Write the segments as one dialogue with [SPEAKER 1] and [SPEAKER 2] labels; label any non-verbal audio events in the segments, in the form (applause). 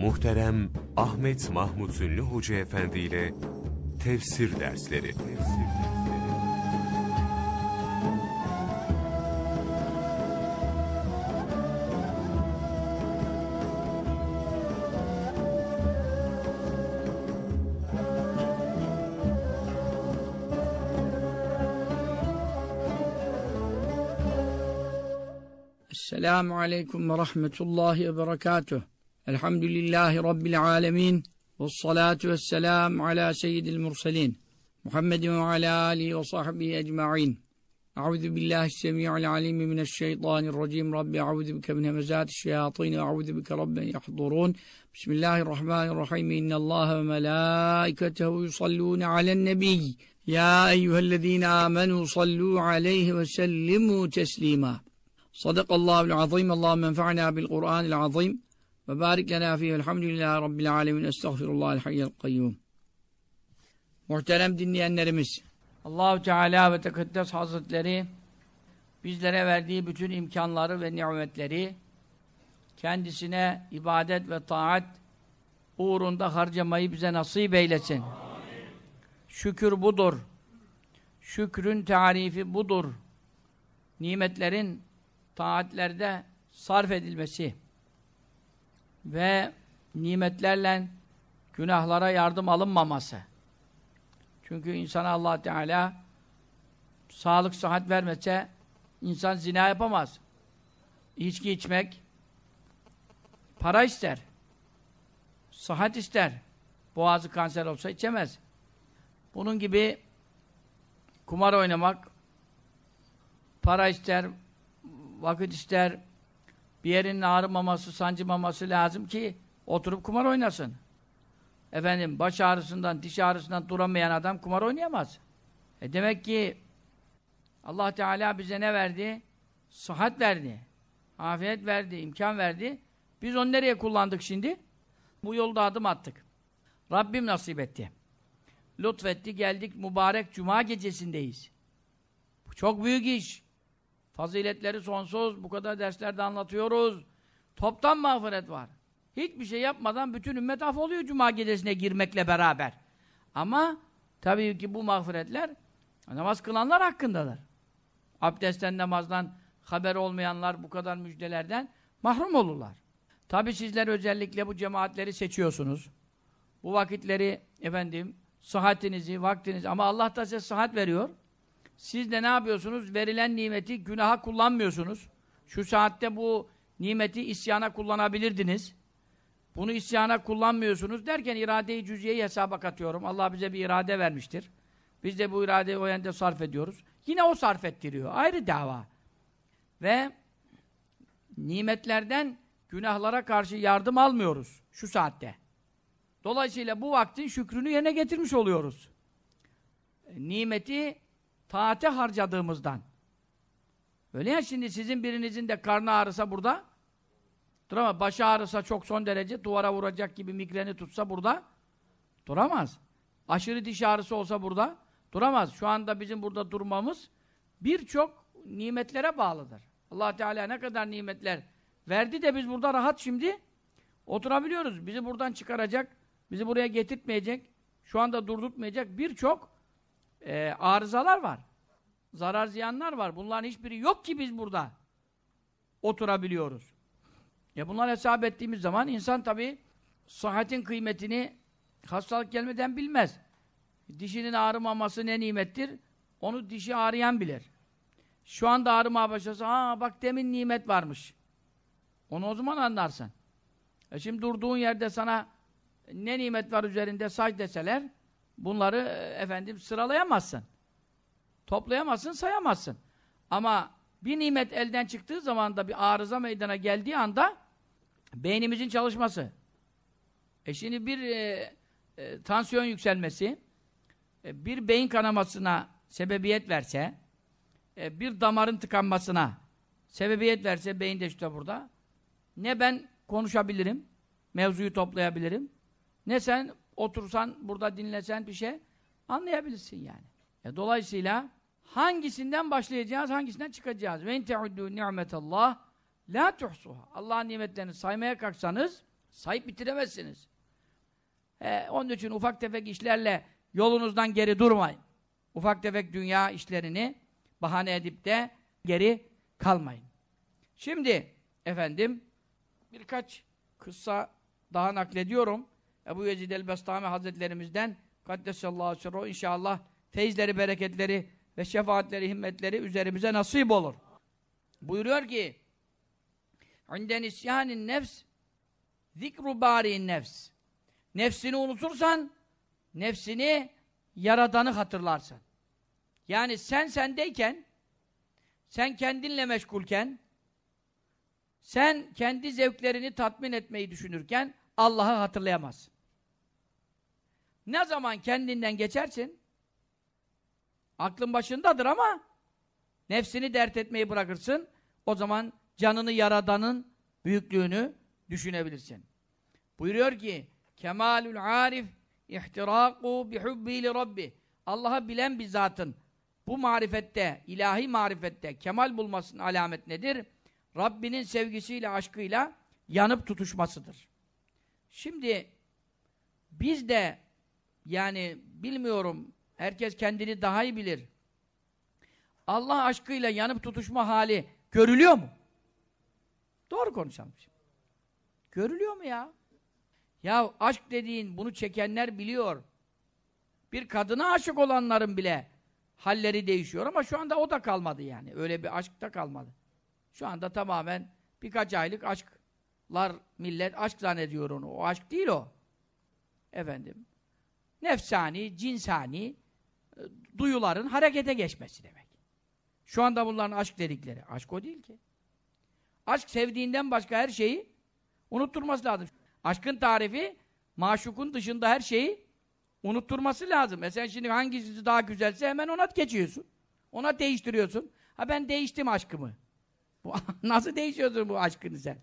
[SPEAKER 1] Muhterem Ahmet Mahmut Ünlü Hoca Efendi ile Tefsir Dersleri
[SPEAKER 2] Selamun Aleyküm ve Rahmetullahi ve Berekatuhu. الحمد لله رب العالمين والصلاة والسلام على سيد المرسلين محمد وعلى آله وصحبه أجمعين. أعوذ بالله السميع العليم من الشيطان الرجيم. رب أعوذ بك من همزات الشياطين وأعوذ بك رب يحضرون. بسم الله الرحمن الرحيم. إن الله وملائكته يصلون على النبي. يا أيها الذين آمنوا صلوا عليه وسلموا تسليما. صدق الله العظيم. اللهم انفعنا بالقرآن العظيم. Ve barik lena fihi elhamdülillahi rabbil alemin estağfirullahal hayyel kayyum. Muhterem dinleyenlerimiz, Allahu Teala ve Tekaddes Hazretleri bizlere verdiği bütün imkanları ve nimetleri kendisine ibadet ve taat uğrunda harcamayı bize nasip eylesin. Amin. Şükür budur. Şükrün tarifi budur. Nimetlerin taatlerde sarf edilmesi ve nimetlerle günahlara yardım alınmaması. Çünkü insana allah Teala sağlık, sıhhat vermese insan zina yapamaz. İçki içmek para ister. Sıhhat ister. Boğazı kanser olsa içemez. Bunun gibi kumar oynamak para ister, vakit ister, bir yerinin ağrımaması, sancımaması lazım ki oturup kumar oynasın. Efendim baş ağrısından, diş ağrısından duramayan adam kumar oynayamaz. E demek ki Allah Teala bize ne verdi? Sıhhat verdi. Afiyet verdi, imkan verdi. Biz onu nereye kullandık şimdi? Bu yolda adım attık. Rabbim nasip etti. Lütfetti, geldik mübarek cuma gecesindeyiz. Bu çok büyük iş. Faziletleri sonsuz. Bu kadar derslerde anlatıyoruz. Toptan mağfiret var. Hiçbir şey yapmadan bütün ümmet af oluyor cuma gecesine girmekle beraber. Ama tabii ki bu mağfiretler namaz kılanlar hakkındadır. Abdestten, namazdan haber olmayanlar bu kadar müjdelerden mahrum olurlar. Tabii sizler özellikle bu cemaatleri seçiyorsunuz. Bu vakitleri efendim sıhhatinizi, vaktinizi ama Allah da size sıhhat veriyor. Siz de ne yapıyorsunuz? Verilen nimeti günaha kullanmıyorsunuz. Şu saatte bu nimeti isyana kullanabilirdiniz. Bunu isyana kullanmıyorsunuz derken irade-i cüz'iyeyi hesaba katıyorum. Allah bize bir irade vermiştir. Biz de bu iradeyi o yönde sarf ediyoruz. Yine o sarf ettiriyor. Ayrı dava. Ve nimetlerden günahlara karşı yardım almıyoruz şu saatte. Dolayısıyla bu vaktin şükrünü yerine getirmiş oluyoruz. Nimeti taate harcadığımızdan. Öyle ya şimdi sizin birinizin de karnı ağrısa burada duramaz. Başı ağrısa çok son derece duvara vuracak gibi migreni tutsa burada duramaz. Aşırı diş ağrısı olsa burada duramaz. Şu anda bizim burada durmamız birçok nimetlere bağlıdır. allah Teala ne kadar nimetler verdi de biz burada rahat şimdi oturabiliyoruz. Bizi buradan çıkaracak, bizi buraya getirtmeyecek, şu anda durdurtmayacak birçok e, arızalar var. Zarar ziyanlar var. Bunların hiçbiri yok ki biz burada oturabiliyoruz. Ya bunlar hesap ettiğimiz zaman insan tabi sıhhatin kıymetini hastalık gelmeden bilmez. Dişinin ağrımaması ne nimettir? Onu dişi ağrıyan bilir. Şu anda ağrımaya başlasa, aa bak demin nimet varmış. Onu o zaman anlarsın. E şimdi durduğun yerde sana ne nimet var üzerinde say deseler, bunları e, efendim sıralayamazsın. Toplayamazsın, sayamazsın. Ama bir nimet elden çıktığı zaman da bir arıza meydana geldiği anda beynimizin çalışması. E şimdi bir e, e, tansiyon yükselmesi, e, bir beyin kanamasına sebebiyet verse, e, bir damarın tıkanmasına sebebiyet verse, beyin de işte burada, ne ben konuşabilirim, mevzuyu toplayabilirim, ne sen otursan, burada dinlesen bir şey anlayabilirsin yani. E, dolayısıyla hangisinden başlayacağız, hangisinden çıkacağız? Ve in teuddu ni'metallah la tuhsuha. Allah'ın nimetlerini saymaya kalksanız Sayıp bitiremezsiniz. He, onun için ufak tefek işlerle yolunuzdan geri durmayın. Ufak tefek dünya işlerini bahane edip de geri kalmayın. Şimdi efendim birkaç kıssa daha naklediyorum. Ebu Yezid el-Bestami Hazretlerimizden Kaddesallahu sirru inşallah feyizleri, bereketleri ve şefaatleri, himmetleri üzerimize nasip olur. Buyuruyor ki İnden isyanin nefs zikru bari'in nefs Nefsini unutursan nefsini yaradanı hatırlarsın. Yani sen sendeyken sen kendinle meşgulken sen kendi zevklerini tatmin etmeyi düşünürken Allah'ı hatırlayamazsın. Ne zaman kendinden geçersin aklın başındadır ama nefsini dert etmeyi bırakırsın o zaman canını yaradanın büyüklüğünü düşünebilirsin. Buyuruyor ki Kemalül arif ihtiraku bihubbi li rabbi. Allah'ı bilen bir zatın bu marifette, ilahi marifette kemal bulmasının alamet nedir? Rabbinin sevgisiyle, aşkıyla yanıp tutuşmasıdır. Şimdi biz de yani bilmiyorum herkes kendini daha iyi bilir. Allah aşkıyla yanıp tutuşma hali görülüyor mu? Doğru konuşalım şimdi. Görülüyor mu ya? Ya aşk dediğin bunu çekenler biliyor. Bir kadına aşık olanların bile halleri değişiyor ama şu anda o da kalmadı yani. Öyle bir aşk da kalmadı. Şu anda tamamen birkaç aylık aşklar millet aşk zannediyor onu. O aşk değil o. Efendim. Nefsani, cinsani e, duyuların harekete geçmesi demek. Şu anda bunların aşk dedikleri. Aşk o değil ki. Aşk sevdiğinden başka her şeyi unutturması lazım. Aşkın tarifi maşukun dışında her şeyi unutturması lazım. E sen şimdi hangisi daha güzelse hemen ona geçiyorsun. Ona değiştiriyorsun. Ha ben değiştim aşkımı. (laughs) Bu, nasıl değişiyorsun bu aşkını sen?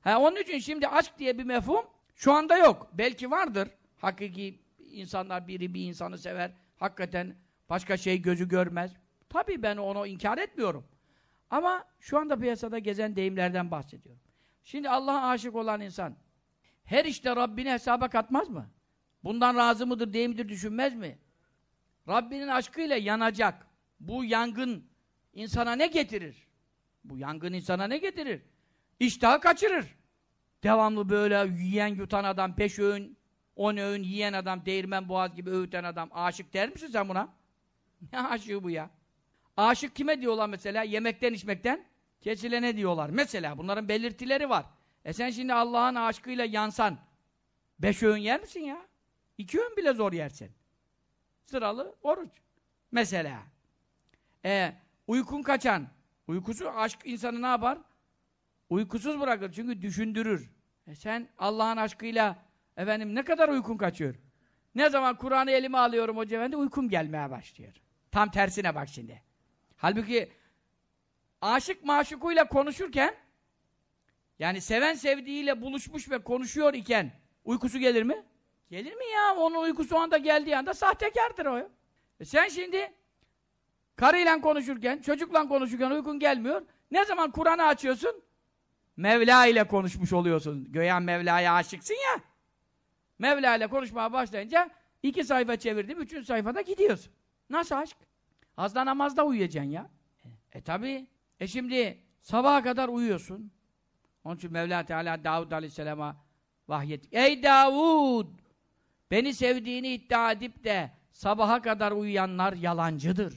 [SPEAKER 2] Ha, onun için şimdi aşk diye bir mefhum şu anda yok. Belki vardır. Hakiki insanlar biri bir insanı sever. Hakikaten başka şey gözü görmez. Tabii ben onu inkar etmiyorum. Ama şu anda piyasada gezen deyimlerden bahsediyorum. Şimdi Allah'a aşık olan insan her işte Rabbini hesaba katmaz mı? Bundan razı mıdır, değil midir düşünmez mi? Rabbinin aşkıyla yanacak. Bu yangın insana ne getirir? Bu yangın insana ne getirir? İştahı kaçırır. Devamlı böyle yiyen yutan adam, peş öğün, on öğün yiyen adam, değirmen boğaz gibi öğüten adam. Aşık der misin sen buna? (laughs) Ne aşığı bu ya? Aşık kime diyorlar mesela? Yemekten içmekten kesilene diyorlar. Mesela bunların belirtileri var. E sen şimdi Allah'ın aşkıyla yansan beş öğün yer misin ya? İki öğün bile zor yersin. Sıralı oruç. Mesela. E, uykun kaçan. Uykusu aşk insanı ne yapar? Uykusuz bırakır. Çünkü düşündürür. E sen Allah'ın aşkıyla efendim ne kadar uykun kaçıyor? Ne zaman Kur'an'ı elime alıyorum hoca efendi uykum gelmeye başlıyor. Tam tersine bak şimdi. Halbuki aşık maşukuyla konuşurken yani seven sevdiğiyle buluşmuş ve konuşuyor iken uykusu gelir mi? Gelir mi ya? Onun uykusu o anda geldiği anda sahtekardır o. E sen şimdi karıyla konuşurken, çocukla konuşurken uykun gelmiyor. Ne zaman Kur'an'ı açıyorsun? Mevla ile konuşmuş oluyorsun. Göğen Mevla'ya aşıksın ya. Mevla ile konuşmaya başlayınca iki sayfa çevirdim, üçüncü sayfada gidiyorsun. Nasıl aşk? Azda namazda uyuyacaksın ya. E, tabi. E şimdi sabaha kadar uyuyorsun. Onun için Mevla Teala Davud Aleyhisselam'a vahyet. Ey Davud! Beni sevdiğini iddia edip de sabaha kadar uyuyanlar yalancıdır.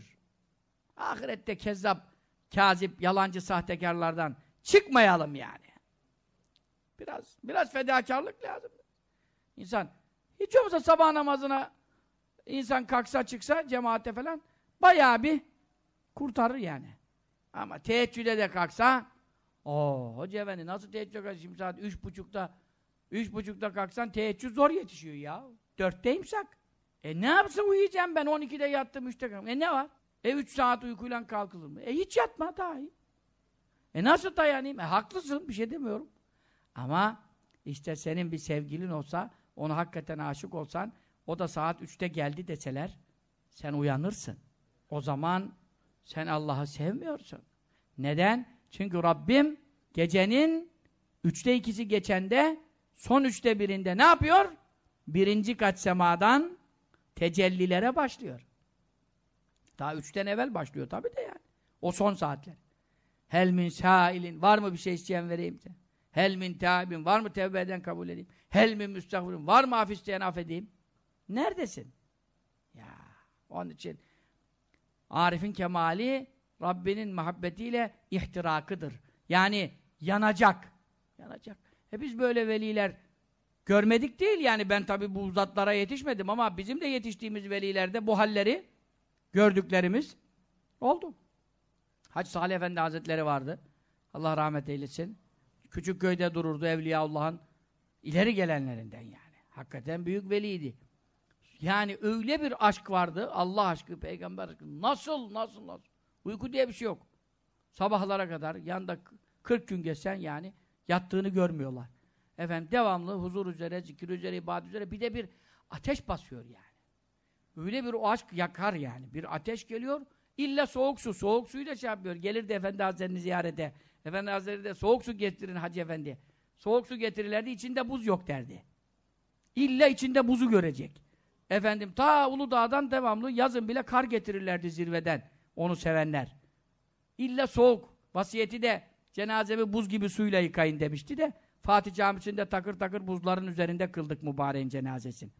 [SPEAKER 2] Ahirette kezzap, kazip, yalancı sahtekarlardan çıkmayalım yani. Biraz biraz fedakarlık lazım. İnsan hiç olmazsa sabah namazına insan kalksa çıksa cemaate falan bayağı bir kurtarır yani. Ama teheccüde de kalksa o hoca efendi nasıl teheccüd kalksa şimdi saat üç buçukta üç buçukta kalksan teheccüd zor yetişiyor ya. Dörtte imsak. E ne yapsın uyuyacağım ben 12'de yattım 3'te kalktım. E ne var? E 3 saat uykuyla kalkılır mı? E hiç yatma daha. E nasıl dayanayım? E haklısın bir şey demiyorum. Ama işte senin bir sevgilin olsa ona hakikaten aşık olsan o da saat 3'te geldi deseler sen uyanırsın. O zaman sen Allah'ı sevmiyorsun. Neden? Çünkü Rabbim gecenin üçte ikisi geçende son üçte birinde ne yapıyor? Birinci kat semadan tecellilere başlıyor. Daha üçten evvel başlıyor tabi de yani. O son saatler. Hel min sailin var mı bir şey isteyen vereyim de. Hel min taibin var mı tevbe eden kabul edeyim. Hel min müstahfirin var mı af isteyen affedeyim. Neredesin? Ya onun için Arif'in kemali Rabbinin muhabbetiyle ihtirakıdır. Yani yanacak. Yanacak. E biz böyle veliler görmedik değil yani ben tabi bu zatlara yetişmedim ama bizim de yetiştiğimiz velilerde bu halleri gördüklerimiz oldu. Hacı Salih Efendi Hazretleri vardı. Allah rahmet eylesin. Küçük köyde dururdu Evliyaullah'ın ileri gelenlerinden yani. Hakikaten büyük veliydi. Yani öyle bir aşk vardı. Allah aşkı, peygamber aşkı. Nasıl, nasıl, nasıl? Uyku diye bir şey yok. Sabahlara kadar yanında 40 gün geçsen yani yattığını görmüyorlar. Efendim devamlı huzur üzere, zikir üzere, ibadet üzere bir de bir ateş basıyor yani. Öyle bir o aşk yakar yani. Bir ateş geliyor. İlla soğuk su. Soğuk suyu da şey yapıyor. Gelir de Efendi Hazretleri'ni ziyarete. Efendi Hazretleri de soğuk su getirin Hacı Efendi. Soğuk su getirirlerdi. içinde buz yok derdi. İlla içinde buzu görecek. Efendim ta Uludağ'dan devamlı yazın bile kar getirirlerdi zirveden. Onu sevenler. İlla soğuk. Vasiyeti de cenazemi buz gibi suyla yıkayın demişti de Fatih Camisi'nde takır takır buzların üzerinde kıldık mübareğin cenazesini.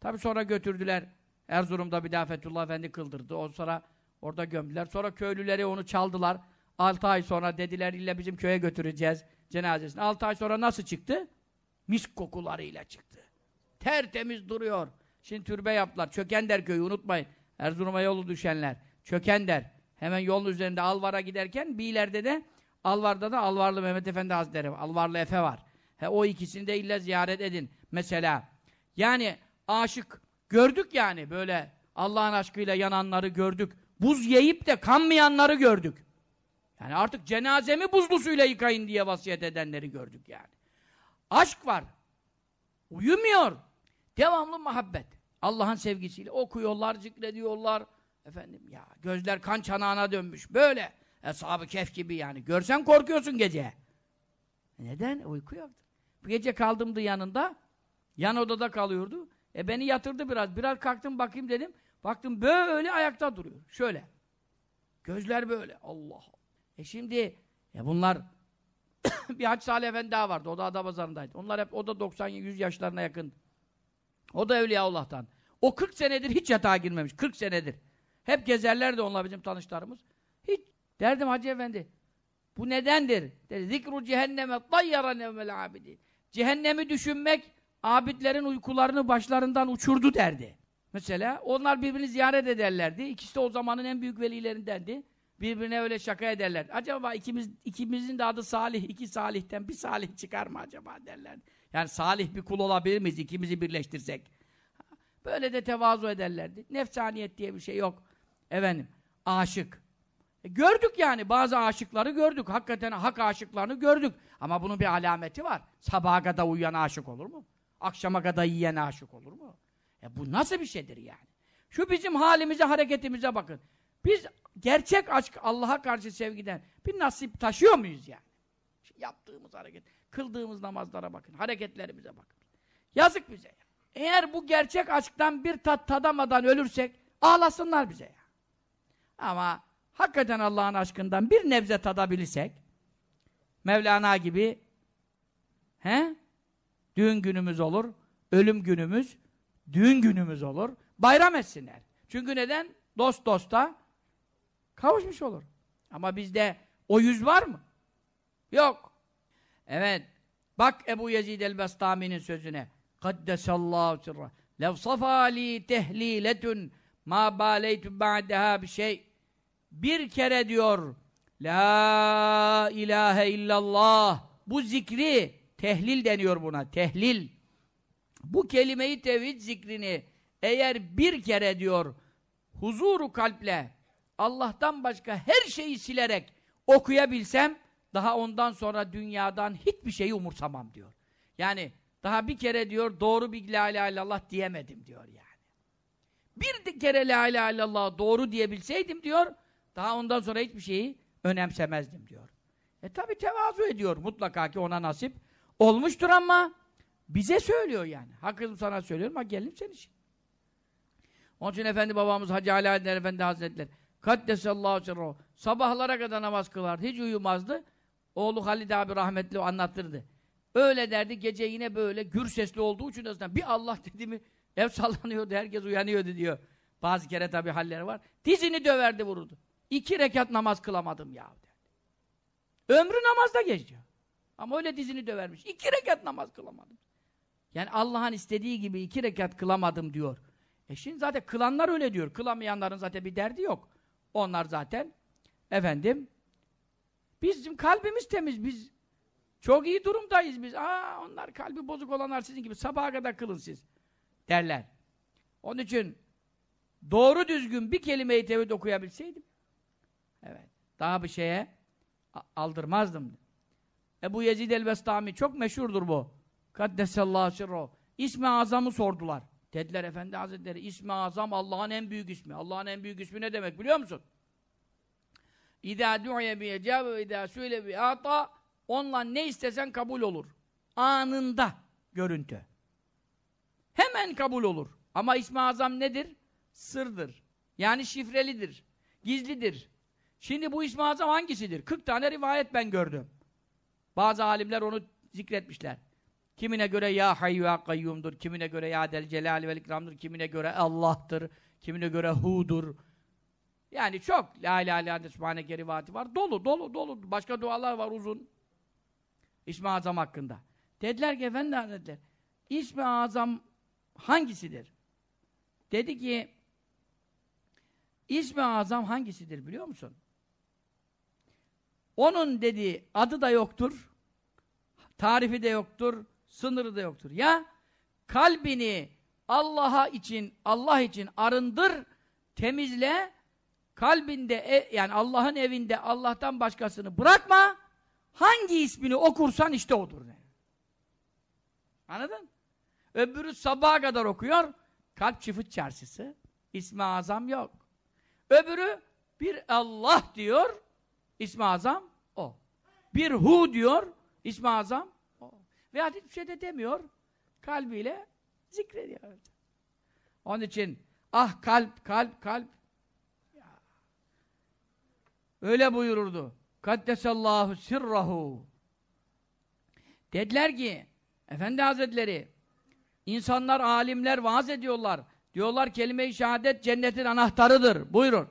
[SPEAKER 2] Tabi sonra götürdüler. Erzurum'da bir daha Fethullah Efendi kıldırdı. O sonra orada gömdüler. Sonra köylüleri onu çaldılar. 6 ay sonra dediler illa bizim köye götüreceğiz cenazesini. 6 ay sonra nasıl çıktı? Mis kokularıyla çıktı. Tertemiz duruyor. Şimdi türbe yaptılar. Çökender köyü unutmayın. Erzurum'a yolu düşenler. Çökender. Hemen yolun üzerinde Alvar'a giderken bir ileride de Alvar'da da Alvarlı Mehmet Efendi Hazretleri var. Alvarlı Efe var. He, o ikisini de illa ziyaret edin. Mesela. Yani aşık. Gördük yani böyle Allah'ın aşkıyla yananları gördük. Buz yiyip de kanmayanları gördük. Yani artık cenazemi buzlu suyla yıkayın diye vasiyet edenleri gördük yani. Aşk var. Uyumuyor. Devamlı muhabbet. Allah'ın sevgisiyle okuyorlar, zikrediyorlar. Efendim ya gözler kan çanağına dönmüş. Böyle. Eshab-ı kef gibi yani. Görsen korkuyorsun gece. Neden? Uyku yoktu. Bu gece kaldımdı yanında. Yan odada kalıyordu. E beni yatırdı biraz. Biraz kalktım bakayım dedim. Baktım böyle ayakta duruyor. Şöyle. Gözler böyle. Allah. E şimdi e bunlar (coughs) bir Hacı Salih Efendi daha vardı. O da Adapazarı'ndaydı. Onlar hep o da 90-100 yaşlarına yakın. O da Evliyaullah'tan. O 40 senedir hiç yatağa girmemiş. 40 senedir. Hep gezerlerdi onlar bizim tanışlarımız. Hiç. Derdim Hacı Efendi. Bu nedendir? Dedi. Zikru cehenneme tayyara nevmel abidin. Cehennemi düşünmek abidlerin uykularını başlarından uçurdu derdi. Mesela onlar birbirini ziyaret ederlerdi. İkisi de o zamanın en büyük velilerindendi. Birbirine öyle şaka ederler. Acaba ikimiz ikimizin de adı Salih, iki Salih'ten bir Salih çıkar mı acaba derlerdi. Yani Salih bir kul olabilir miyiz ikimizi birleştirsek? Böyle de tevazu ederlerdi. Nefsaniyet diye bir şey yok. Efendim, aşık. E gördük yani bazı aşıkları gördük. Hakikaten hak aşıklarını gördük. Ama bunun bir alameti var. Sabaha kadar uyuyan aşık olur mu? Akşama kadar yiyen aşık olur mu? E bu nasıl bir şeydir yani? Şu bizim halimize, hareketimize bakın. Biz gerçek aşk Allah'a karşı sevgiden bir nasip taşıyor muyuz yani? Şu yaptığımız hareket, kıldığımız namazlara bakın, hareketlerimize bakın. Yazık bize ya. Eğer bu gerçek aşktan bir tat tadamadan ölürsek ağlasınlar bize ya. Ama hakikaten Allah'ın aşkından bir nebze tadabilirsek Mevlana gibi he? Düğün günümüz olur, ölüm günümüz, düğün günümüz olur. Bayram etsinler. Çünkü neden? Dost dosta kavuşmuş olur. Ama bizde o yüz var mı? Yok. Evet. Bak Ebu Yezid el-Bestami'nin sözüne. Kaddesallahu sirra. Lev safali tehliletun ma baleytu ba'deha bir şey. Bir kere diyor La ilahe illallah. Bu zikri tehlil deniyor buna. Tehlil. Bu kelimeyi tevhid zikrini eğer bir kere diyor huzuru kalple Allah'tan başka her şeyi silerek okuyabilsem daha ondan sonra dünyadan hiçbir şeyi umursamam diyor. Yani daha bir kere diyor doğru bir la ilahe illallah diyemedim diyor yani. Bir kere la ilahe illallah doğru diyebilseydim diyor daha ondan sonra hiçbir şeyi önemsemezdim diyor. E tabi tevazu ediyor mutlaka ki ona nasip olmuştur ama Bize söylüyor yani. Hakkım sana söylüyorum ha gelin senin için. Onun için Efendi babamız Hacı Ali Aydın Efendi Hazretleri Kaddesallahu sirruhu sabahlara kadar namaz kılardı. Hiç uyumazdı. Oğlu Halid abi rahmetli anlattırdı. Öyle derdi gece yine böyle gür sesli olduğu için aslında bir Allah dedi mi ev sallanıyordu herkes uyanıyordu diyor. Bazı kere tabi halleri var. Dizini döverdi vururdu. İki rekat namaz kılamadım ya derdi. Ömrü namazda geçiyor. Ama öyle dizini dövermiş. İki rekat namaz kılamadım. Yani Allah'ın istediği gibi iki rekat kılamadım diyor. E şimdi zaten kılanlar öyle diyor. Kılamayanların zaten bir derdi yok. Onlar zaten efendim bizim kalbimiz temiz. Biz çok iyi durumdayız biz. Aa onlar kalbi bozuk olanlar sizin gibi sabaha kadar kılın siz derler. Onun için doğru düzgün bir kelime-i tevhid okuyabilseydim evet daha bir şeye aldırmazdım. Ebu Yezid el-Bestami çok meşhurdur bu. Kaddesallahu sirruhu. İsmi azamı sordular. Dediler Efendi Hazretleri İsmi azam Allah'ın en büyük ismi. Allah'ın en büyük ismi ne demek biliyor musun? İzâ du'ye bi ecâbe ve idâ süyle bi ata onunla ne istesen kabul olur. Anında görüntü. Hemen kabul olur. Ama İsmi azam nedir? Sırdır. Yani şifrelidir. Gizlidir. Şimdi bu İsmi azam hangisidir? 40 tane rivayet ben gördüm. Bazı alimler onu zikretmişler. Kimine göre ya hayyu ya kayyumdur, kimine göre ya del celali vel ikramdır, kimine göre Allah'tır, kimine göre hudur. Yani çok la ilahe illallah subhaneke rivati var. Dolu, dolu, dolu. Başka dualar var uzun. İsmi Azam hakkında. Dediler ki efendi hazretler, İsmi Azam hangisidir? Dedi ki İsmi Azam hangisidir biliyor musun? Onun dedi adı da yoktur, tarifi de yoktur, sınırı da yoktur. Ya kalbini Allah'a için, Allah için arındır, temizle, kalbinde e, yani Allah'ın evinde Allah'tan başkasını bırakma. Hangi ismini okursan işte odur. Anladın? Öbürü sabaha kadar okuyor. Kalp çıfıt çarşısı. İsmi azam yok. Öbürü bir Allah diyor. İsmi azam o. Bir hu diyor. İsmi azam. Veya hiçbir şey de demiyor. Kalbiyle zikrediyor. Onun için ah kalp, kalp, kalp. Ya. Öyle buyururdu. Kaddesallahu sirrahu. Dediler ki, Efendi Hazretleri, insanlar, alimler vaaz ediyorlar. Diyorlar kelime-i şehadet cennetin anahtarıdır. Buyurun.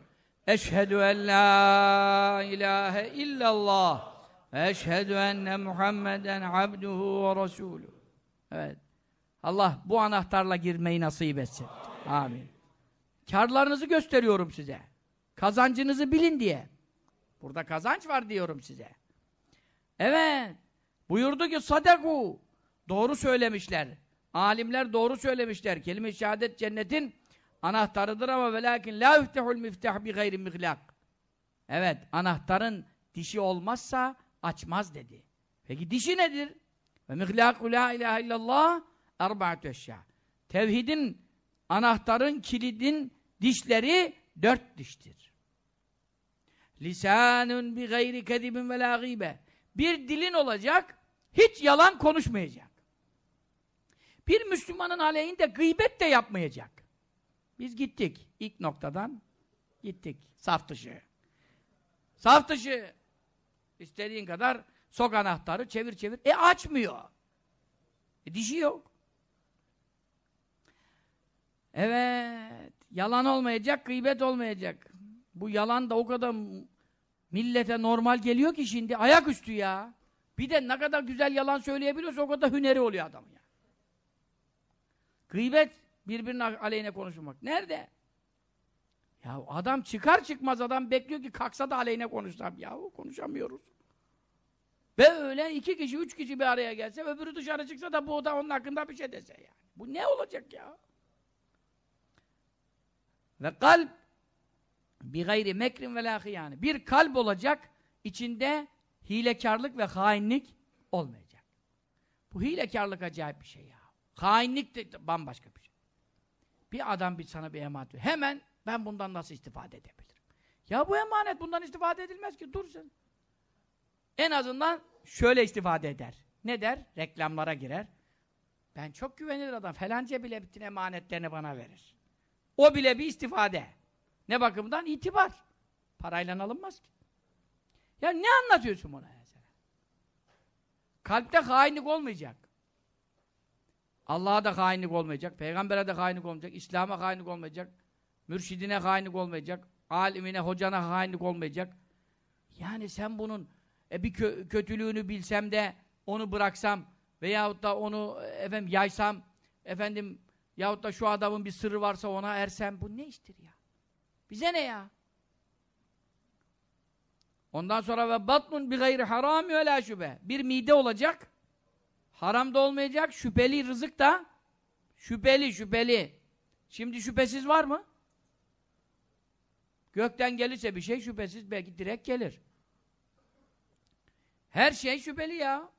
[SPEAKER 2] Eşhedü en la ilahe illallah. Eşhedü enne Muhammeden abduhu ve resulü. Evet. Allah bu anahtarla girmeyi nasip etsin. Amin. Karlarınızı gösteriyorum size. Kazancınızı bilin diye. Burada kazanç var diyorum size. Evet. Buyurdu ki sadaku. Doğru söylemişler. Alimler doğru söylemişler. Kelime-i şehadet cennetin anahtarıdır ama velakin la yuftehul miftah bi gayri mihlak. Evet, anahtarın dişi olmazsa açmaz dedi. Peki dişi nedir? Ve mihlâku la ilahe illallah erba'atü eşya. Tevhidin, anahtarın, kilidin dişleri dört diştir. Lisanun bi gayri kedibin ve la. Bir dilin olacak, hiç yalan konuşmayacak. Bir Müslümanın aleyhinde gıybet de yapmayacak. Biz gittik ilk noktadan, gittik saf dışı. Saf dışı. İstediğin kadar sok anahtarı çevir çevir. E açmıyor. E dişi yok. Evet. Yalan olmayacak, gıybet olmayacak. Bu yalan da o kadar millete normal geliyor ki şimdi ayaküstü ya. Bir de ne kadar güzel yalan söyleyebiliyorsa o kadar hüneri oluyor adamın ya. Gıybet birbirinin aleyhine konuşmak. Nerede? Ya adam çıkar çıkmaz adam bekliyor ki kalksa da aleyhine konuşsam. Yahu konuşamıyoruz. Ve öyle iki kişi, üç kişi bir araya gelse, öbürü dışarı çıksa da bu da onun hakkında bir şey dese yani. Bu ne olacak ya? Ve kalp bir gayri mekrin ve yani. Bir kalp olacak, içinde hilekarlık ve hainlik olmayacak. Bu hilekarlık acayip bir şey ya. Hainlik de bambaşka bir şey. Bir adam bir sana bir emanet. Hemen ben bundan nasıl istifade edebilirim? Ya bu emanet bundan istifade edilmez ki. Dur sen. En azından şöyle istifade eder. Ne der? Reklamlara girer. Ben çok güvenilir adam. Falanca bile bütün emanetlerini bana verir. O bile bir istifade. Ne bakımdan? İtibar. Parayla alınmaz ki. Ya ne anlatıyorsun buna mesela? Kalpte hainlik olmayacak. Allah'a da hainlik olmayacak, peygambere de hainlik olmayacak, İslam'a hainlik olmayacak, mürşidine hainlik olmayacak, alimine, hocana hainlik olmayacak. Yani sen bunun e, bir kö kötülüğünü bilsem de onu bıraksam veyahut da onu e, efendim yaysam efendim yahut da şu adamın bir sırrı varsa ona ersem bu ne iştir ya? Bize ne ya? Ondan sonra ve batnun bi gayri haram la şübe. Bir mide olacak. Haram da olmayacak. Şüpheli rızık da şüpheli şüpheli. Şimdi şüphesiz var mı? Gökten gelirse bir şey şüphesiz belki direkt gelir. Her şey şüpheli ya.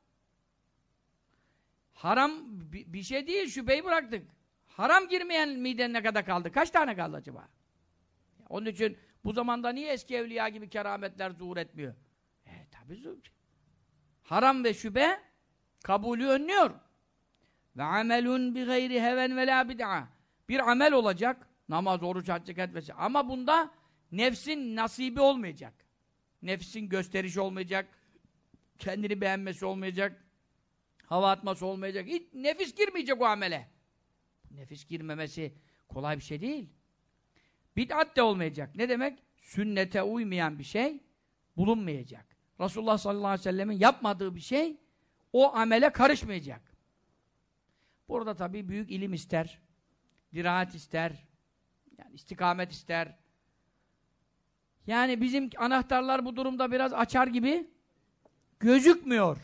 [SPEAKER 2] Haram bir şey değil, şüpheyi bıraktık. Haram girmeyen miden ne kadar kaldı? Kaç tane kaldı acaba? Onun için bu zamanda niye eski evliya gibi kerametler zuhur etmiyor? E tabi zuhur. Haram ve şüphe kabulü önlüyor. Ve amelun bi gayri heven ve la bid'a. Bir amel olacak. Namaz, oruç, hac, zekat Ama bunda nefsin nasibi olmayacak. Nefsin gösterişi olmayacak. Kendini beğenmesi olmayacak. Hava atması olmayacak. Hiç nefis girmeyecek o amele. Nefis girmemesi kolay bir şey değil. Bid'at de olmayacak. Ne demek? Sünnete uymayan bir şey bulunmayacak. Resulullah sallallahu aleyhi ve sellemin yapmadığı bir şey o amele karışmayacak. Burada tabii büyük ilim ister. Dirahat ister. Yani istikamet ister. Yani bizim anahtarlar bu durumda biraz açar gibi gözükmüyor.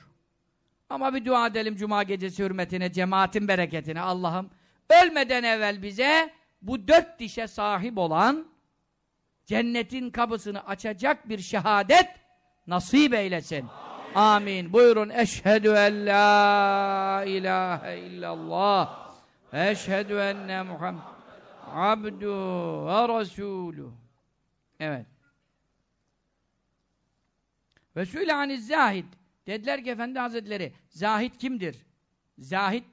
[SPEAKER 2] Ama bir dua edelim cuma gecesi hürmetine, cemaatin bereketine. Allah'ım ölmeden evvel bize bu dört dişe sahip olan cennetin kapısını açacak bir şehadet nasip eylesin. Amin. Buyurun. Eşhedü en la ilahe illallah. Eşhedü enne Muhammed abdu ve resulü. Evet. Ve süyle aniz zahid. Dediler ki Efendi Hazretleri, zahid kimdir? Zahid,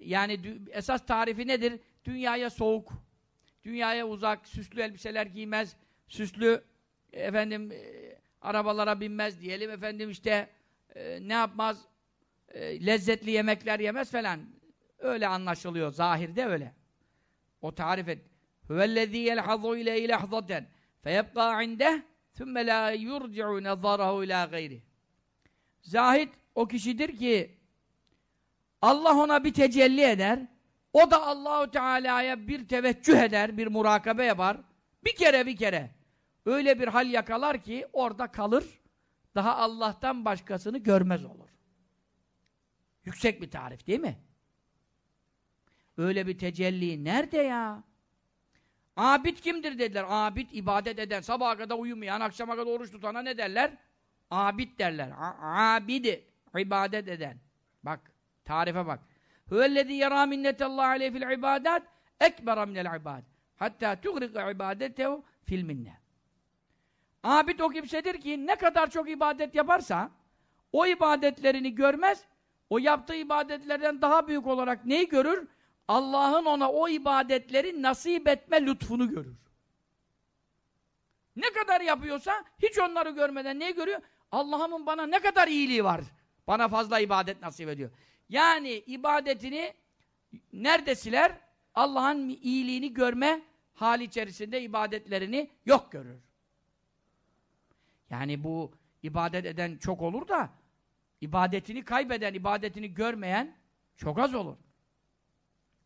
[SPEAKER 2] yani esas tarifi nedir? Dünyaya soğuk, dünyaya uzak, süslü elbiseler giymez, süslü efendim e, arabalara binmez diyelim. Efendim işte e, ne yapmaz? E, lezzetli yemekler yemez falan. Öyle anlaşılıyor. Zahirde öyle. O tarif et. Huvellezî yelhazu ile lehzaten. Feyebqâ indeh thumme lâ yurci'u nezarahu ilâ gayri zahid o kişidir ki Allah ona bir tecelli eder o da Allahu Teala'ya bir teveccüh eder, bir murakabe yapar. Bir kere bir kere. Öyle bir hal yakalar ki orada kalır. Daha Allah'tan başkasını görmez olur. Yüksek bir tarif değil mi? Öyle bir tecelli nerede ya? Abid kimdir dediler. Abid ibadet eden, sabaha kadar uyumayan, akşama kadar oruç tutana ne derler? Abid derler. A abidi, ibadet eden. Bak, tarife bak. Huvellezî yerâ minnetellahi aleyh fil ibâdât ekbera minel ibâd. Hatta tuğrika ibâdetehu fil minne. Abid o kimsedir ki ne kadar çok ibadet yaparsa o ibadetlerini görmez, o yaptığı ibadetlerden daha büyük olarak neyi görür? Allah'ın ona o ibadetleri nasip etme lütfunu görür. Ne kadar yapıyorsa hiç onları görmeden neyi görüyor? Allah'ımın bana ne kadar iyiliği var. Bana fazla ibadet nasip ediyor. Yani ibadetini nerede siler? Allah'ın iyiliğini görme hali içerisinde ibadetlerini yok görür. Yani bu ibadet eden çok olur da ibadetini kaybeden, ibadetini görmeyen çok az olur.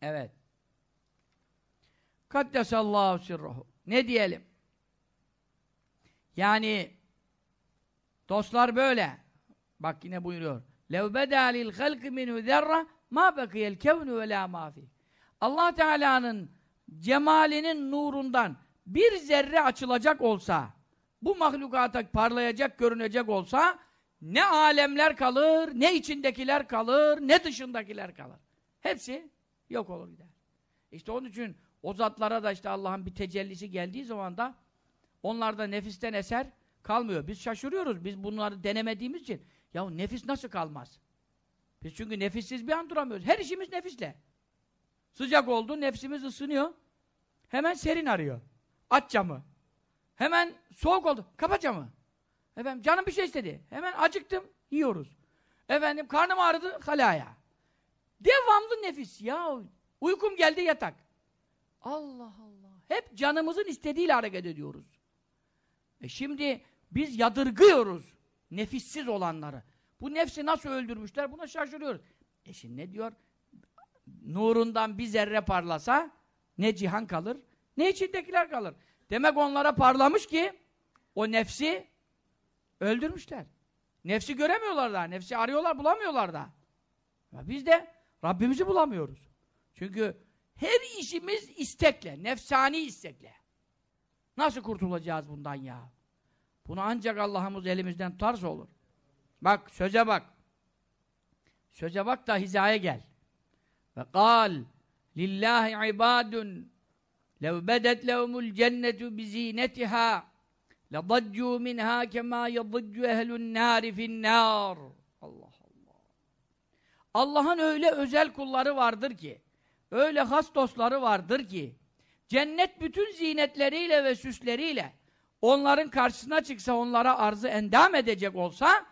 [SPEAKER 2] Evet. Kaddesallahu sirruhu. Ne diyelim? Yani dostlar böyle. Bak yine buyuruyor. Lev beda lil halki minhu zerre ma bekiyel kevnu ve la ma. Allah Teala'nın cemalinin nurundan bir zerre açılacak olsa, bu mahlukata parlayacak, görünecek olsa ne alemler kalır, ne içindekiler kalır, ne dışındakiler kalır. Hepsi yok olur gider. İşte onun için o zatlara da işte Allah'ın bir tecellisi geldiği zaman da onlarda nefisten eser kalmıyor. Biz şaşırıyoruz. Biz bunları denemediğimiz için. Ya nefis nasıl kalmaz? Biz çünkü nefissiz bir an duramıyoruz. Her işimiz nefisle. Sıcak oldu, nefsimiz ısınıyor. Hemen serin arıyor. Aç camı. Hemen soğuk oldu. Kapat camı. Efendim canım bir şey istedi. Hemen acıktım. Yiyoruz. Efendim karnım ağrıdı. Halaya. Devamlı nefis. Ya uykum geldi yatak. Allah Allah. Hep canımızın istediğiyle hareket ediyoruz. E şimdi biz yadırgıyoruz nefissiz olanları. Bu nefsi nasıl öldürmüşler buna şaşırıyoruz. E şimdi ne diyor? Nurundan bir zerre parlasa ne cihan kalır ne içindekiler kalır. Demek onlara parlamış ki o nefsi öldürmüşler. Nefsi göremiyorlar da. Nefsi arıyorlar bulamıyorlar da. Ama biz de Rabbimizi bulamıyoruz. Çünkü her işimiz istekle, nefsani istekle. Nasıl kurtulacağız bundan ya? Bunu ancak Allah'ımız elimizden tutarsa olur. Bak söze bak. Söze bak da hizaya gel. Ve kal lillahi ibadun lev bedet lehumul cennetu bizinetiha minha kema yadaccu ehlun nari finnâr. Allah Allah. Allah'ın öyle özel kulları vardır ki, öyle has dostları vardır ki, cennet bütün zinetleriyle ve süsleriyle onların karşısına çıksa onlara arzı endam edecek olsa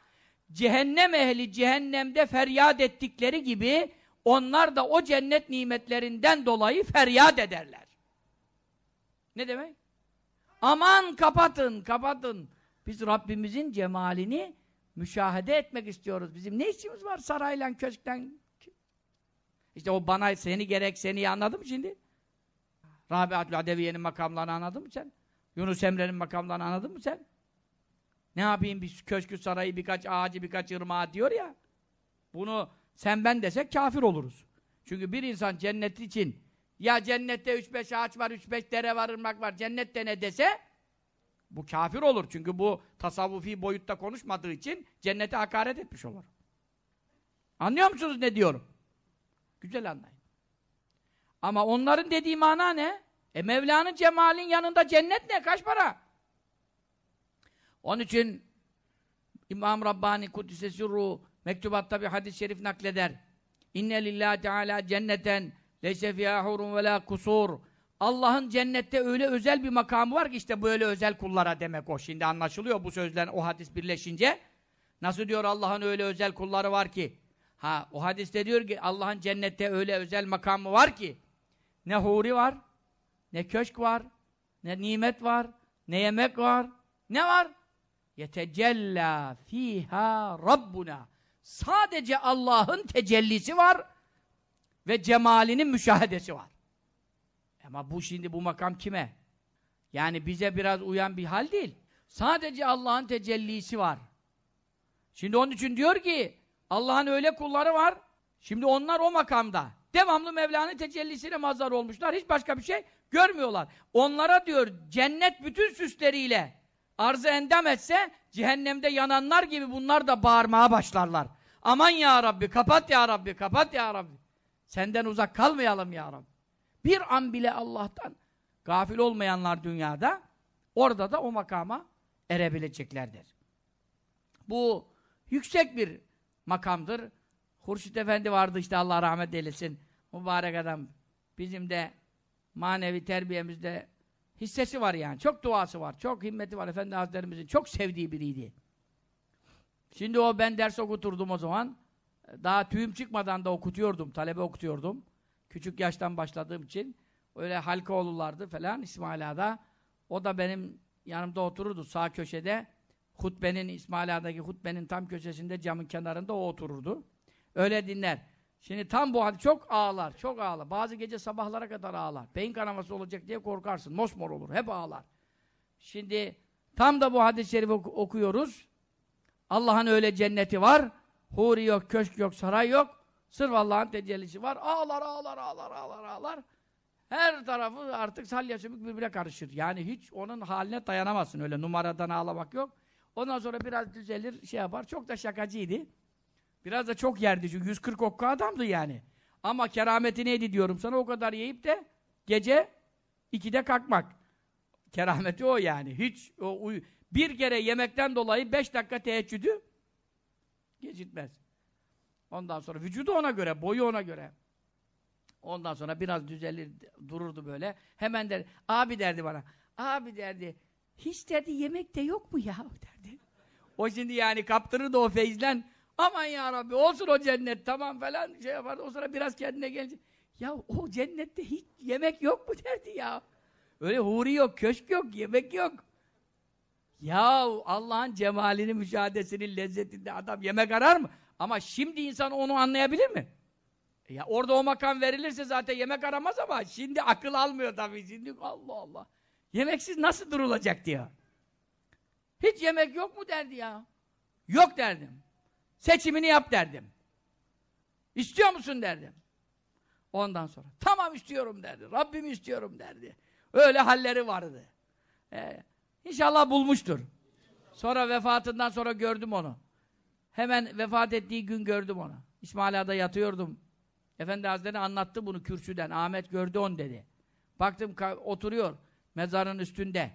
[SPEAKER 2] cehennem ehli cehennemde feryat ettikleri gibi onlar da o cennet nimetlerinden dolayı feryat ederler. Ne demek? Aman kapatın, kapatın. Biz Rabbimizin cemalini müşahede etmek istiyoruz. Bizim ne işimiz var sarayla, köşkten? İşte o bana seni gerek seni anladın mı şimdi? Rabiatül Adeviye'nin makamlarını anladın mı sen? Yunus Emre'nin makamlarını anladın mı sen? Ne yapayım bir köşkü sarayı birkaç ağacı birkaç ırmağı diyor ya. Bunu sen ben desek kafir oluruz. Çünkü bir insan cennet için ya cennette üç beş ağaç var, üç beş dere var, ırmak var, cennette ne dese bu kafir olur. Çünkü bu tasavvufi boyutta konuşmadığı için cennete hakaret etmiş olur. Anlıyor musunuz ne diyorum? Güzel anlayın. Ama onların dediği mana ne? E Mevla'nın cemalin yanında cennet ne? Kaç para? Onun için İmam Rabbani Kudüs'e sürru mektubatta bir hadis-i şerif nakleder. İnne lillahi teala cenneten leyse fiyâ hurun ve lâ kusur. Allah'ın cennette öyle özel bir makamı var ki işte böyle özel kullara demek o. Şimdi anlaşılıyor bu sözler o hadis birleşince. Nasıl diyor Allah'ın öyle özel kulları var ki? Ha o hadiste diyor ki Allah'ın cennette öyle özel makamı var ki ne huri var, ne köşk var, ne nimet var, ne yemek var. Ne var? Yetecella fiha Rabbuna. Sadece Allah'ın tecellisi var ve cemalinin müşahedesi var. Ama bu şimdi bu makam kime? Yani bize biraz uyan bir hal değil. Sadece Allah'ın tecellisi var. Şimdi onun için diyor ki Allah'ın öyle kulları var. Şimdi onlar o makamda. Devamlı Mevla'nın tecellisine mazhar olmuşlar. Hiç başka bir şey görmüyorlar. Onlara diyor cennet bütün süsleriyle arzı endam etse cehennemde yananlar gibi bunlar da bağırmaya başlarlar. Aman ya Rabbi kapat ya Rabbi kapat ya Rabbi. Senden uzak kalmayalım ya Rabbi. Bir an bile Allah'tan gafil olmayanlar dünyada orada da o makama erebileceklerdir. Bu yüksek bir makamdır. Hurşit Efendi vardı işte Allah rahmet eylesin. Mübarek adam. Bizim de manevi terbiyemizde hissesi var yani. Çok duası var. Çok himmeti var. Efendi Hazretlerimizin çok sevdiği biriydi. Şimdi o ben ders okuturdum o zaman. Daha tüyüm çıkmadan da okutuyordum. Talebe okutuyordum. Küçük yaştan başladığım için. Öyle Halkaoğlulardı falan İsmail Ağa'da. O da benim yanımda otururdu sağ köşede. Hutbenin, İsmail Ağa'daki hutbenin tam köşesinde camın kenarında o otururdu. Öyle dinler. Şimdi tam bu hadis çok ağlar, çok ağlar. Bazı gece sabahlara kadar ağlar. Beyin kanaması olacak diye korkarsın. Mosmor olur, hep ağlar. Şimdi tam da bu hadis-i şerifi oku okuyoruz. Allah'ın öyle cenneti var. Huri yok, köşk yok, saray yok. Sırf Allah'ın tecellisi var. Ağlar, ağlar, ağlar, ağlar, ağlar. Her tarafı artık salya sümük birbirine karışır. Yani hiç onun haline dayanamazsın. Öyle numaradan ağlamak yok. Ondan sonra biraz düzelir, şey yapar. Çok da şakacıydı. Biraz da çok yerdi çünkü 140 okka adamdı yani. Ama kerameti neydi diyorum sana o kadar yiyip de gece 2'de kalkmak. Kerameti o yani. Hiç o uy bir kere yemekten dolayı 5 dakika teheccüdü gecitmez. Ondan sonra vücudu ona göre, boyu ona göre. Ondan sonra biraz düzelir, dururdu böyle. Hemen der, abi derdi bana. Abi derdi, hiç derdi yemek de yok mu ya (laughs) derdi. O şimdi yani kaptırırdı o feyizlen. Aman ya Rabbi olsun o cennet tamam falan şey yapardı. O sonra biraz kendine gelince ya o cennette hiç yemek yok mu derdi ya. Öyle huri yok, köşk yok, yemek yok. Ya Allah'ın cemalini, müşahadesinin lezzetinde adam yemek arar mı? Ama şimdi insan onu anlayabilir mi? E ya orada o makam verilirse zaten yemek aramaz ama şimdi akıl almıyor tabii. Şimdi Allah Allah. Yemeksiz nasıl durulacak diyor. Hiç yemek yok mu derdi ya. Yok derdim. Seçimini yap derdim. İstiyor musun derdim. Ondan sonra tamam istiyorum derdi. Rabbim istiyorum derdi. Öyle halleri vardı. Ee, inşallah bulmuştur. Sonra vefatından sonra gördüm onu. Hemen vefat ettiği gün gördüm onu. İsmail Ağa'da yatıyordum. Efendi Hazretleri anlattı bunu kürsüden. Ahmet gördü on dedi. Baktım oturuyor mezarın üstünde.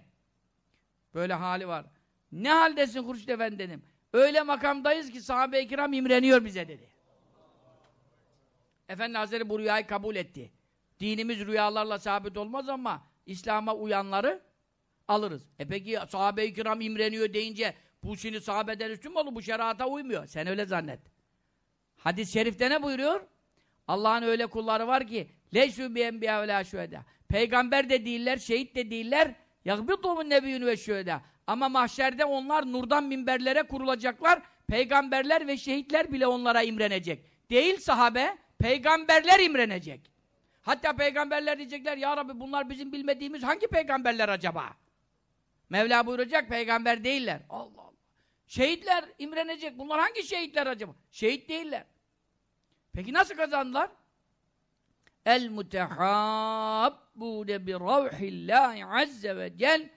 [SPEAKER 2] Böyle hali var. Ne haldesin Hurşit Efendi dedim. Öyle makamdayız ki sahabe-i kiram imreniyor bize dedi. Efendi Hazretleri bu rüyayı kabul etti. Dinimiz rüyalarla sabit olmaz ama İslam'a uyanları alırız. E peki sahabe-i kiram imreniyor deyince bu şimdi sahabeden üstün mü olur? Bu şerata uymuyor. Sen öyle zannet. Hadis-i şerifte ne buyuruyor? Allah'ın öyle kulları var ki leysû bi enbiya ve şühedâ. Peygamber de değiller, şehit de değiller. Yagbidumun nebiyyün ve şühedâ. Ama mahşerde onlar nurdan minberlere kurulacaklar. Peygamberler ve şehitler bile onlara imrenecek. Değil sahabe, peygamberler imrenecek. Hatta peygamberler diyecekler, Ya Rabbi bunlar bizim bilmediğimiz hangi peygamberler acaba? Mevla buyuracak, peygamber değiller. Allah Allah. Şehitler imrenecek. Bunlar hangi şehitler acaba? Şehit değiller. Peki nasıl kazandılar? El mutehabbune bi ravhillahi azze ve cel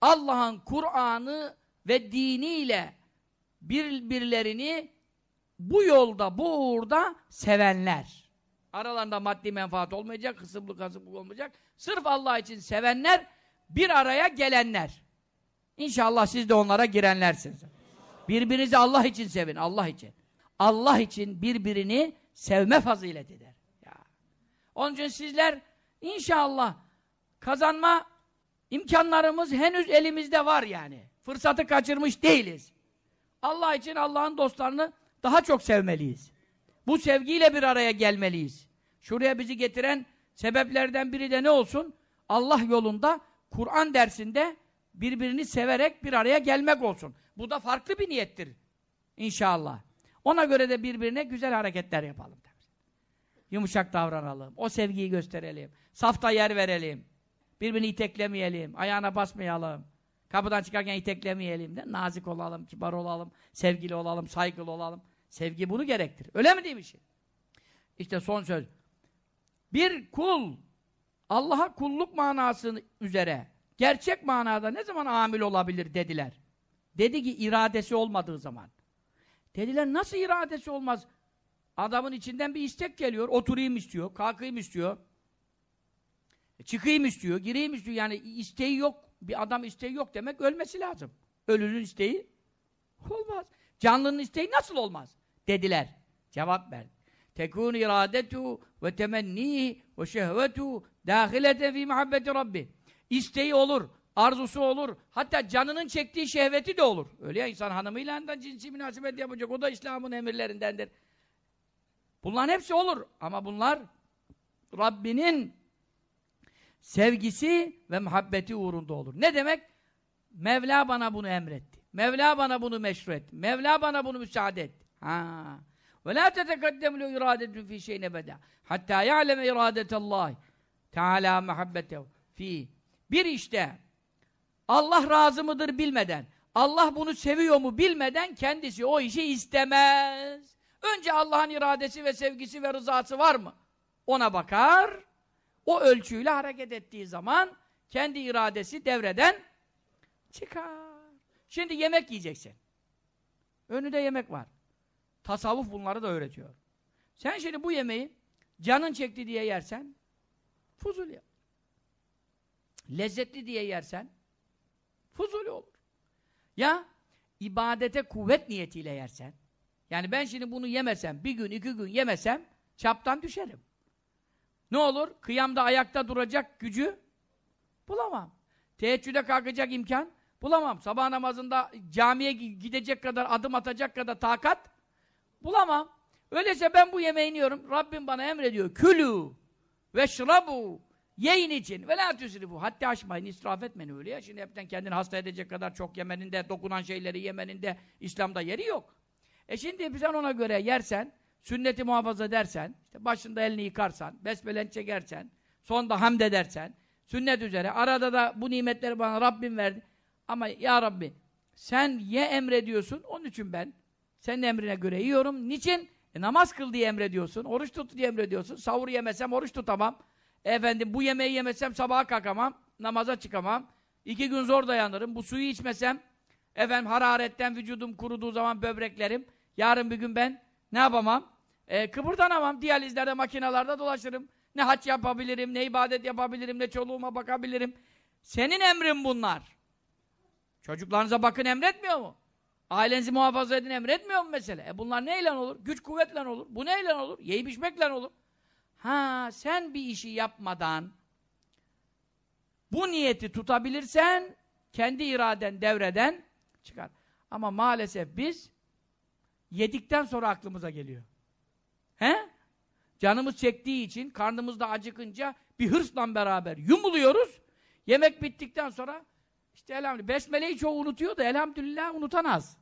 [SPEAKER 2] Allah'ın Kur'an'ı ve diniyle birbirlerini bu yolda, bu uğurda sevenler. Aralarında maddi menfaat olmayacak, kısımlık kasıplık olmayacak. Sırf Allah için sevenler, bir araya gelenler. İnşallah siz de onlara girenlersiniz. Birbirinizi Allah için sevin, Allah için. Allah için birbirini sevme faziletidir. Ya. Onun için sizler inşallah kazanma imkanlarımız henüz elimizde var yani. Fırsatı kaçırmış değiliz. Allah için Allah'ın dostlarını daha çok sevmeliyiz. Bu sevgiyle bir araya gelmeliyiz. Şuraya bizi getiren sebeplerden biri de ne olsun? Allah yolunda, Kur'an dersinde birbirini severek bir araya gelmek olsun. Bu da farklı bir niyettir. İnşallah. Ona göre de birbirine güzel hareketler yapalım. Yumuşak davranalım. O sevgiyi gösterelim. Safta yer verelim. Birbirini iteklemeyelim. Ayağına basmayalım. Kapıdan çıkarken iteklemeyelim. De. Nazik olalım, kibar olalım, sevgili olalım, saygılı olalım. Sevgi bunu gerektirir. Öyle mi değil mi şey? İşte son söz. Bir kul Allah'a kulluk manası üzere gerçek manada ne zaman amil olabilir dediler. Dedi ki iradesi olmadığı zaman. Dediler nasıl iradesi olmaz? Adamın içinden bir istek geliyor. Oturayım istiyor, kalkayım istiyor. Çıkayım istiyor, gireyim istiyor. Yani isteği yok. Bir adam isteği yok demek ölmesi lazım. Ölünün isteği olmaz. Canlının isteği nasıl olmaz? Dediler. Cevap ver. Tekun iradetu ve temennihi ve şehvetu dâhilete fî muhabbeti rabbi. İsteği olur, arzusu olur. Hatta canının çektiği şehveti de olur. Öyle ya insan hanımıyla da cinsi münasebet yapacak. O da İslam'ın emirlerindendir. Bunların hepsi olur. Ama bunlar Rabbinin sevgisi ve muhabbeti uğrunda olur. Ne demek? Mevla bana bunu emretti. Mevla bana bunu meşru etti. Mevla bana bunu müsaade etti. Ha. Ve la tetekaddem le iradetun fi şeyin ebeda. Hatta ya'leme iradetallah. Teala muhabbetehu fi. Bir işte Allah razı mıdır bilmeden, Allah bunu seviyor mu bilmeden kendisi o işi istemez. Önce Allah'ın iradesi ve sevgisi ve rızası var mı? Ona bakar. O ölçüyle hareket ettiği zaman kendi iradesi devreden çıkar. Şimdi yemek yiyeceksin. Önünde yemek var. Tasavvuf bunları da öğretiyor. Sen şimdi bu yemeği canın çekti diye yersen fuzul ya. Lezzetli diye yersen fuzul olur. Ya ibadete kuvvet niyetiyle yersen Yani ben şimdi bunu yemesem, bir gün, iki gün yemesem çaptan düşerim. Ne olur? Kıyamda ayakta duracak gücü bulamam. Teheccüde kalkacak imkan bulamam. Sabah namazında camiye gidecek kadar, adım atacak kadar takat bulamam. Öyleyse ben bu yemeğini yiyorum. Rabbim bana emrediyor. Külü ve şrabu Yiyin için. Ve la tüsrifu. Hatta aşmayın, israf etmeyin öyle ya. Şimdi hepten kendini hasta edecek kadar çok yemenin de, dokunan şeyleri yemenin de İslam'da yeri yok. E şimdi sen ona göre yersen, sünneti muhafaza edersen, işte başında elini yıkarsan, besmelen çekersen, sonda hamd edersen, sünnet üzere, arada da bu nimetleri bana Rabbim verdi. Ama ya Rabbi, sen ye emrediyorsun, onun için ben senin emrine göre yiyorum. Niçin? E, namaz kıl diye emrediyorsun, oruç tut diye emrediyorsun. Savur yemesem oruç tutamam. Efendim bu yemeği yemesem sabaha kalkamam, namaza çıkamam. İki gün zor dayanırım. Bu suyu içmesem, efendim hararetten vücudum kuruduğu zaman böbreklerim, yarın bir gün ben ne yapamam? E, kıpırdanamam. Diyalizlerde, makinalarda dolaşırım. Ne haç yapabilirim, ne ibadet yapabilirim, ne çoluğuma bakabilirim. Senin emrin bunlar. Çocuklarınıza bakın emretmiyor mu? Ailenizi muhafaza edin emretmiyor mu mesele? E bunlar neyle olur? Güç kuvvetle olur. Bu neyle olur? Yiyip içmekle olur. Ha sen bir işi yapmadan bu niyeti tutabilirsen kendi iraden devreden çıkar. Ama maalesef biz yedikten sonra aklımıza geliyor. He? Canımız çektiği için, karnımız da acıkınca bir hırsla beraber yumuluyoruz. Yemek bittikten sonra işte elhamdülillah. Besmele'yi çoğu unutuyor da elhamdülillah unutan az.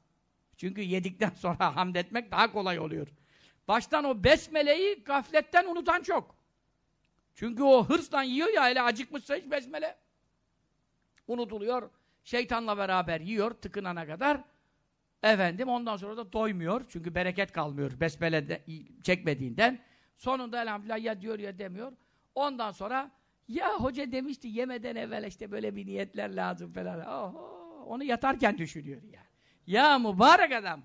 [SPEAKER 2] Çünkü yedikten (laughs) sonra hamd etmek daha kolay oluyor. Baştan o besmeleyi gafletten unutan çok. Çünkü o hırsla yiyor ya hele acıkmışsa hiç besmele unutuluyor. Şeytanla beraber yiyor tıkınana kadar. Efendim ondan sonra da doymuyor. Çünkü bereket kalmıyor besmele de, çekmediğinden. Sonunda elhamdülillah ya diyor ya demiyor. Ondan sonra ya hoca demişti yemeden evvel işte böyle bir niyetler lazım falan. Oho, onu yatarken düşünüyor ya. Ya mübarek adam.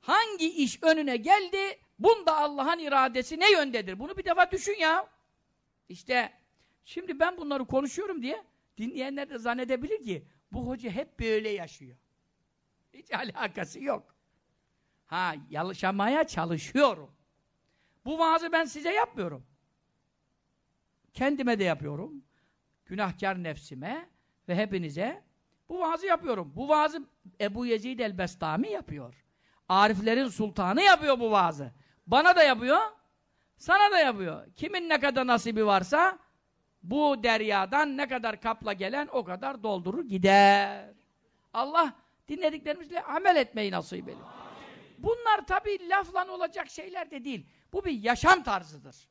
[SPEAKER 2] Hangi iş önüne geldi Bunda Allah'ın iradesi ne yöndedir? Bunu bir defa düşün ya. İşte şimdi ben bunları konuşuyorum diye dinleyenler de zannedebilir ki bu hoca hep böyle yaşıyor. Hiç (laughs) alakası yok. Ha, yaşamaya çalışıyorum. Bu vaazı ben size yapmıyorum. Kendime de yapıyorum. Günahkar nefsime ve hepinize bu vaazı yapıyorum. Bu vaazı Ebu Yezid el-Bestami yapıyor. Ariflerin sultanı yapıyor bu vaazı. Bana da yapıyor, sana da yapıyor. Kimin ne kadar nasibi varsa bu deryadan ne kadar kapla gelen o kadar doldurur gider. Allah dinlediklerimizle amel etmeyi nasip edin. Bunlar tabi lafla olacak şeyler de değil. Bu bir yaşam tarzıdır.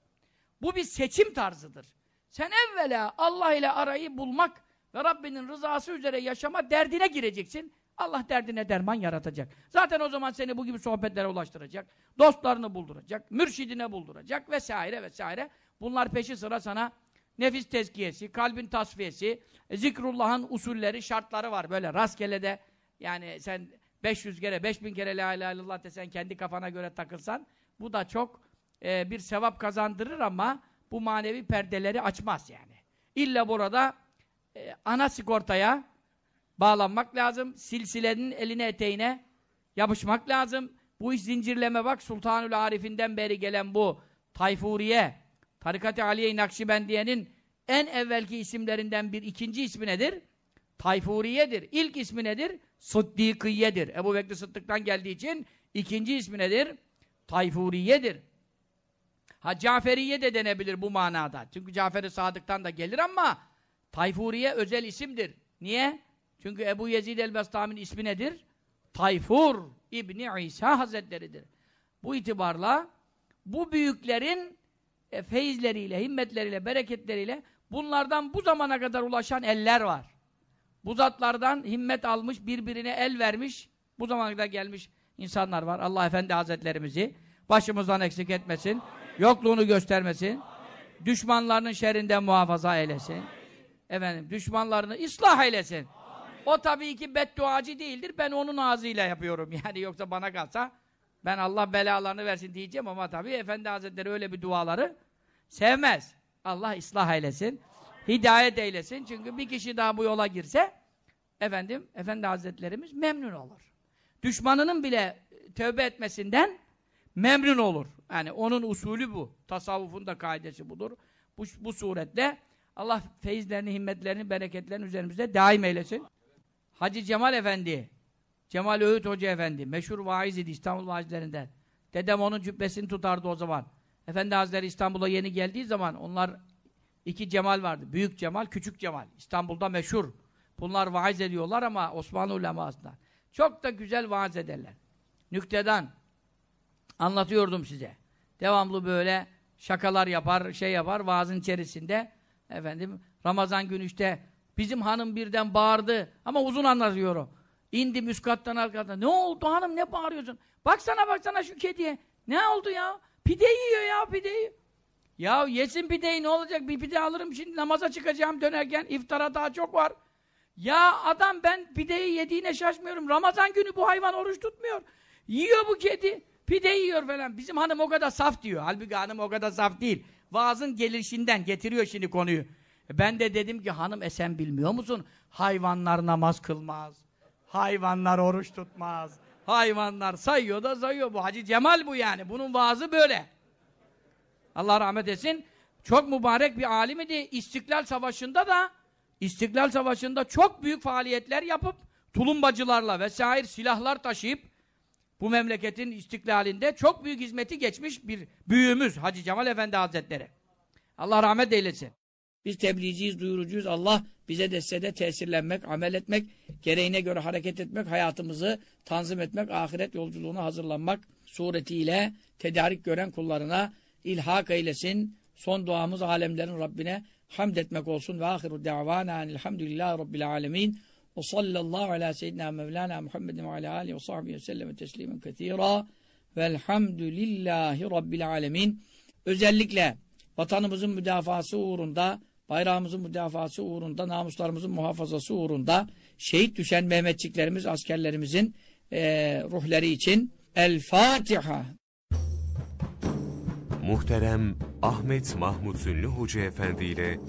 [SPEAKER 2] Bu bir seçim tarzıdır. Sen evvela Allah ile arayı bulmak ve Rabbinin rızası üzere yaşama derdine gireceksin. Allah derdine derman yaratacak. Zaten o zaman seni bu gibi sohbetlere ulaştıracak. Dostlarını bulduracak. Mürşidine bulduracak. Vesaire vesaire. Bunlar peşi sıra sana nefis tezkiyesi, kalbin tasfiyesi, zikrullah'ın usulleri, şartları var. Böyle rastgele de yani sen 500 kere, 5000 kere la ilahe illallah desen kendi kafana göre takılsan bu da çok e, bir sevap kazandırır ama bu manevi perdeleri açmaz yani. İlla burada e, ana sigortaya bağlanmak lazım. Silsilenin eline eteğine yapışmak lazım. Bu iş zincirleme bak Sultanül Arif'inden beri gelen bu Tayfuriye, Tarikat-ı Aliye-i Nakşibendiye'nin en evvelki isimlerinden bir ikinci ismi nedir? Tayfuriyedir. İlk ismi nedir? Sıddikiyedir. Ebu Bekir Sıddık'tan geldiği için ikinci ismi nedir? Tayfuriyedir. Ha Caferiye de denebilir bu manada. Çünkü Cafer-i Sadık'tan da gelir ama Tayfuriye özel isimdir. Niye? Çünkü Ebu Yezid el-Bestami'nin ismi nedir? Tayfur İbni İsa Hazretleri'dir. Bu itibarla bu büyüklerin e, feyizleriyle, himmetleriyle, bereketleriyle bunlardan bu zamana kadar ulaşan eller var. Bu zatlardan himmet almış, birbirine el vermiş, bu zamana kadar gelmiş insanlar var. Allah Efendi Hazretlerimizi başımızdan eksik etmesin, yokluğunu göstermesin, düşmanlarının şerrinden muhafaza eylesin. Amin. Efendim, düşmanlarını ıslah eylesin. O tabii ki bedduacı değildir. Ben onun ağzıyla yapıyorum. (laughs) Yani yoksa bana kalsa ben Allah belalarını versin diyeceğim ama tabii Efendi Hazretleri öyle bir duaları sevmez. Allah ıslah eylesin. Hidayet eylesin. Çünkü bir kişi daha bu yola girse efendim Efendi Hazretlerimiz memnun olur. Düşmanının bile tövbe etmesinden memnun olur. Yani onun usulü bu. Tasavvufun da kaidesi budur. Bu, bu suretle Allah feyizlerini, himmetlerini, bereketlerini üzerimizde daim eylesin. Hacı Cemal Efendi, Cemal Öğüt Hoca Efendi, meşhur vaiz idi İstanbul vaizlerinden. Dedem onun cübbesini tutardı o zaman. Efendi Hazretleri İstanbul'a yeni geldiği zaman onlar iki Cemal vardı. Büyük Cemal, Küçük Cemal. İstanbul'da meşhur. Bunlar vaaz ediyorlar ama Osmanlı ulemasından. Çok da güzel vaaz ederler. Nükteden anlatıyordum size. Devamlı böyle şakalar yapar, şey yapar vaazın içerisinde. Efendim Ramazan günü işte bizim hanım birden bağırdı ama uzun anlatıyorum. İndi müskattan arkadan. Ne oldu hanım ne bağırıyorsun? Baksana baksana şu kediye. Ne oldu ya? Pide yiyor ya pideyi. Ya yesin pideyi ne olacak? Bir pide alırım şimdi namaza çıkacağım dönerken iftara daha çok var. Ya adam ben pideyi yediğine şaşmıyorum. Ramazan günü bu hayvan oruç tutmuyor. Yiyor bu kedi. Pide yiyor falan. Bizim hanım o kadar saf diyor. Halbuki hanım o kadar saf değil. Vaazın gelişinden getiriyor şimdi konuyu. Ben de dedim ki hanım e sen bilmiyor musun? Hayvanlar namaz kılmaz. Hayvanlar oruç tutmaz. Hayvanlar sayıyor da sayıyor. Bu Hacı Cemal bu yani. Bunun vaazı böyle. Allah rahmet etsin. Çok mübarek bir alim idi. İstiklal Savaşı'nda da İstiklal Savaşı'nda çok büyük faaliyetler yapıp tulumbacılarla vesaire silahlar taşıyıp bu memleketin istiklalinde çok büyük hizmeti geçmiş bir büyüğümüz Hacı Cemal Efendi Hazretleri. Allah rahmet eylesin. Biz tebliğciyiz, duyurucuyuz. Allah bize dese de tesirlenmek, amel etmek, gereğine göre hareket etmek, hayatımızı tanzim etmek, ahiret yolculuğuna hazırlanmak suretiyle tedarik gören kullarına ilhak eylesin. Son duamız alemlerin Rabbine hamd etmek olsun. Ve ahiru da'vana enilhamdülillahi rabbil alemin. Ve sallallahu ala seyyidina mevlana Muhammedin ve ala alihi ve sahbihi ve sellem teslimen kethira. Velhamdülillahi rabbil alemin. Özellikle vatanımızın müdafası uğrunda, bayrağımızın müdafası uğrunda, namuslarımızın muhafazası uğrunda şehit düşen Mehmetçiklerimiz, askerlerimizin eee ruhları için El Fatiha.
[SPEAKER 1] Muhterem Ahmet Mahmut Ünlü Hoca Efendi ile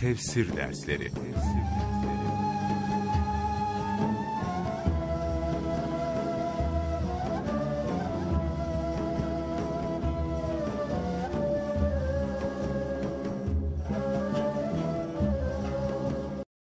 [SPEAKER 1] tefsir dersleri. Tefsir.